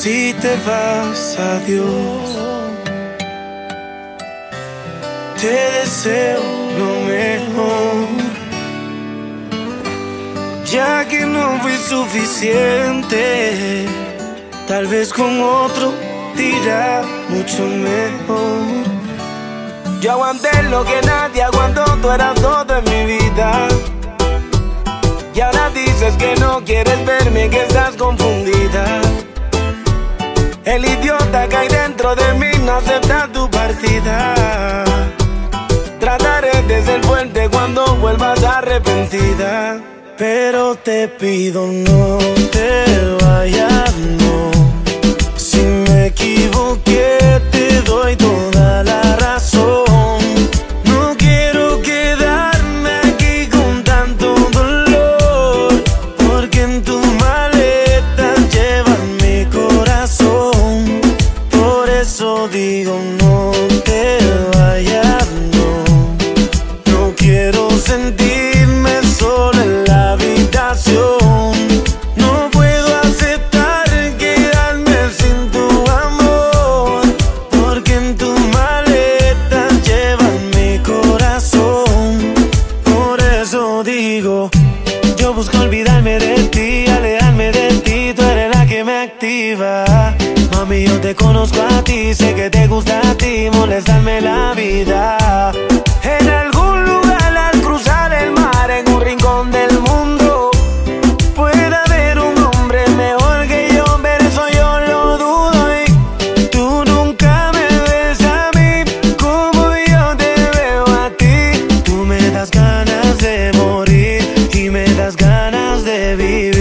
Si te vas, adiós. Te deseo lo mejor. Ya que no fui suficiente, tal vez con otro dirá mucho mejor. Yo aguanté lo que nadie aguantó, tú eras todo en mi vida. Y ahora dices que no quieres verme, que estás confundida. El idiota que hay dentro de mí no acepta tu partida. Trataré de ser fuerte cuando vuelvas arrepentida. Pero te pido no te vayas, no. Si me equivoqué, eso digo no te vayas, no. No quiero sentirme solo en la habitación. No puedo aceptar quedarme sin tu amor, porque en tu maleta llevas mi corazón. Por eso digo, yo busco olvidarme de ti, alejarme de ti, tú eres la que me activa. Mami, yo te conozco a ti, sé que te gusta a ti molestarme la vida. En algún lugar al cruzar el mar, en un rincón del mundo, puede haber un hombre mejor que yo, pero eso yo lo dudo. Y tú nunca me ves a mí como yo te veo a ti. Tú me das ganas de morir y me das ganas de vivir.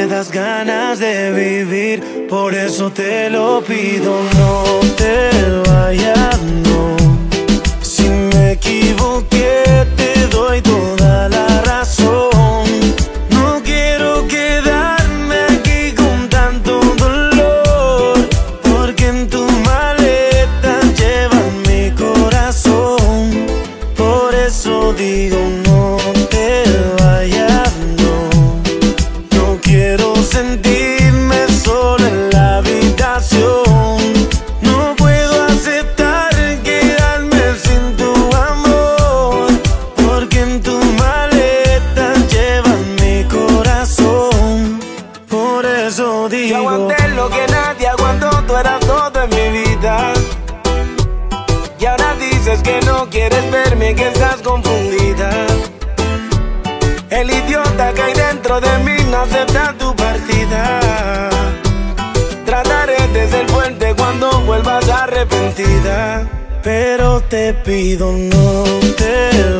Me das ganas de vivir, por eso te lo pido, no te vayas, no. Si me equivoqué, te doy toda la razón. No quiero quedarme aquí con tanto dolor, porque en tu maleta llevas mi corazón. Por eso digo eso. Yo aguanté lo que nadie aguantó, tú eras todo en mi vida. Y ahora dices que no quieres verme, que estás confundida. El idiota que hay dentro de mí no acepta tu partida. Trataré de ser fuerte cuando vuelvas arrepentida. Pero te pido no te